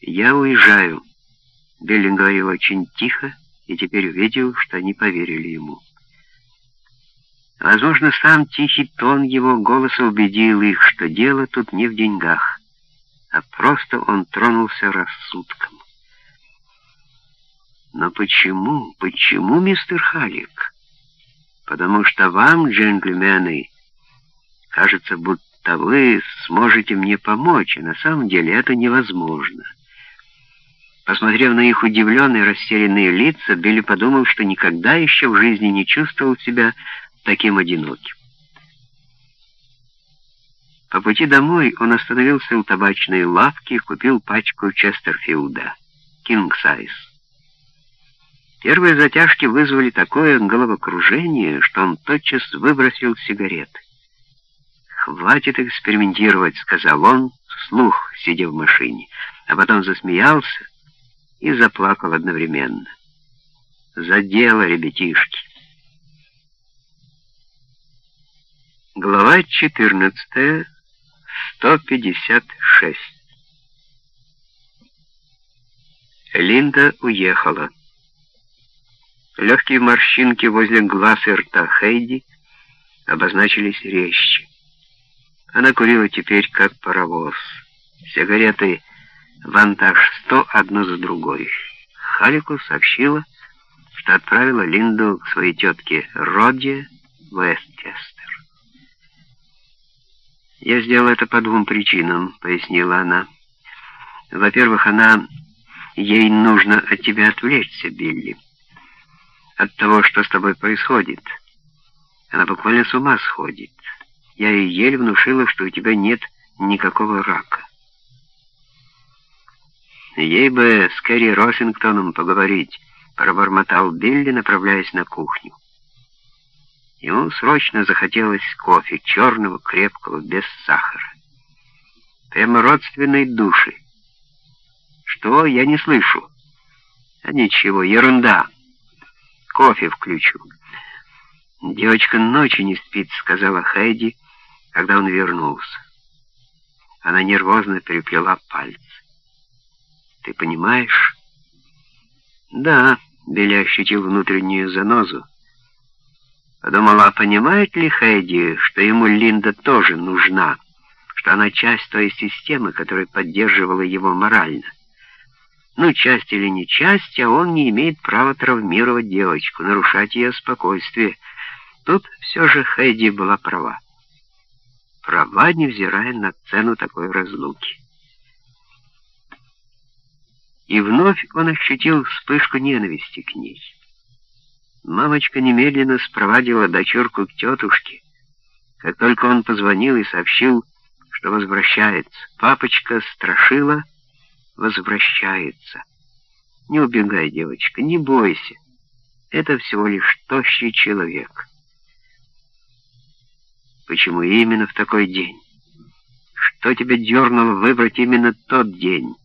«Я уезжаю». Билли говорил очень тихо и теперь увидел, что они поверили ему. Возможно, сам тихий тон его голоса убедил их, что дело тут не в деньгах, а просто он тронулся рассудком. Но почему, почему, мистер Халик? Потому что вам, джентльмены, кажется, будто вы сможете мне помочь, а на самом деле это невозможно. Посмотрев на их удивленные, растерянные лица, Билли подумал, что никогда еще в жизни не чувствовал себя таким одиноким. По пути домой он остановился у табачной лавки и купил пачку Честерфилда, Size. Первые затяжки вызвали такое головокружение, что он тотчас выбросил сигареты. «Хватит экспериментировать», — сказал он, вслух, сидя в машине, а потом засмеялся и заплакал одновременно. «За дело, ребятишки!» Глава 14, 156 Линда уехала. Легкие морщинки возле глаз и рта Хейди обозначились резче. Она курила теперь как паровоз. Сигареты «Вантаж 100» одну за другой. Халику сообщила, что отправила Линду к своей тетке Роде в Вестчестер. «Я сделала это по двум причинам», — пояснила она. «Во-первых, она... Ей нужно от тебя отвлечься, Билли. От того, что с тобой происходит. Она буквально с ума сходит. Я ей еле внушила, что у тебя нет никакого рака. Ей бы с Кэрри Росингтоном поговорить, пробормотал Билли, направляясь на кухню. Ему срочно захотелось кофе, черного, крепкого, без сахара. Прямо родственной души. Что? Я не слышу. А ничего, ерунда. Кофе включу. Девочка ночи не спит, сказала Хэйди, когда он вернулся. Она нервозно переплела пальцы. Ты понимаешь? Да, Билли ощутил внутреннюю занозу. Подумала, а понимает ли Хэдди, что ему Линда тоже нужна, что она часть той системы, которая поддерживала его морально. Ну, часть или не часть, а он не имеет права травмировать девочку, нарушать ее спокойствие. Тут все же Хэдди была права. Права, невзирая на цену такой разлуки. И вновь он ощутил вспышку ненависти к ней. Мамочка немедленно спровадила дочурку к тетушке. Как только он позвонил и сообщил, что возвращается, папочка страшила «возвращается». Не убегай, девочка, не бойся. Это всего лишь тощий человек. Почему именно в такой день? Что тебя дернуло выбрать именно тот день?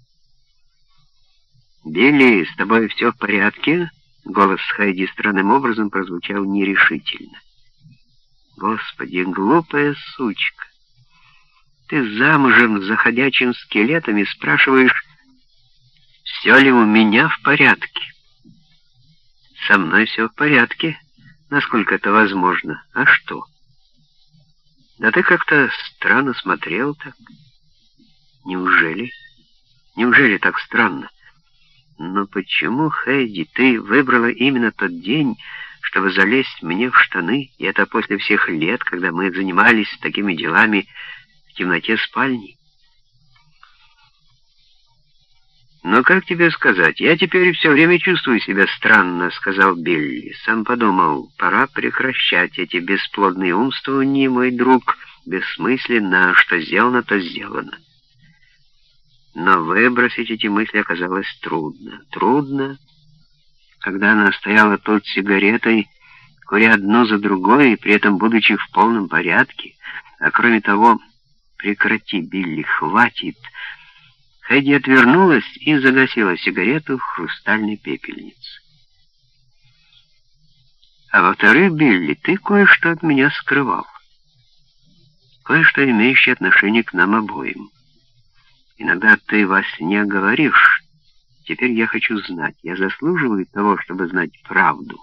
«Билли, с тобой все в порядке?» Голос Хайди странным образом прозвучал нерешительно. «Господи, глупая сучка! Ты замужем за ходячим скелетом и спрашиваешь, все ли у меня в порядке?» «Со мной все в порядке, насколько это возможно. А что?» «Да ты как-то странно смотрел так. Неужели? Неужели так странно?» Но почему, Хэйди, ты выбрала именно тот день, чтобы залезть мне в штаны, и это после всех лет, когда мы занимались такими делами в темноте спальни? «Но как тебе сказать? Я теперь все время чувствую себя странно», — сказал Билли. Сам подумал, пора прекращать эти бесплодные умствования, мой друг, бессмысленно, что сделано, то сделано. Но выбросить эти мысли оказалось трудно. Трудно, когда она стояла тут сигаретой, куря одну за другой, и при этом будучи в полном порядке. А кроме того, прекрати, Билли, хватит. Хэдди отвернулась и загасила сигарету в хрустальной пепельнице. А во-вторых, Билли, ты кое-что от меня скрывал. Кое-что имеющее отношение к нам обоим. Иногда ты во сне говоришь. Теперь я хочу знать, я заслуживаю того, чтобы знать правду».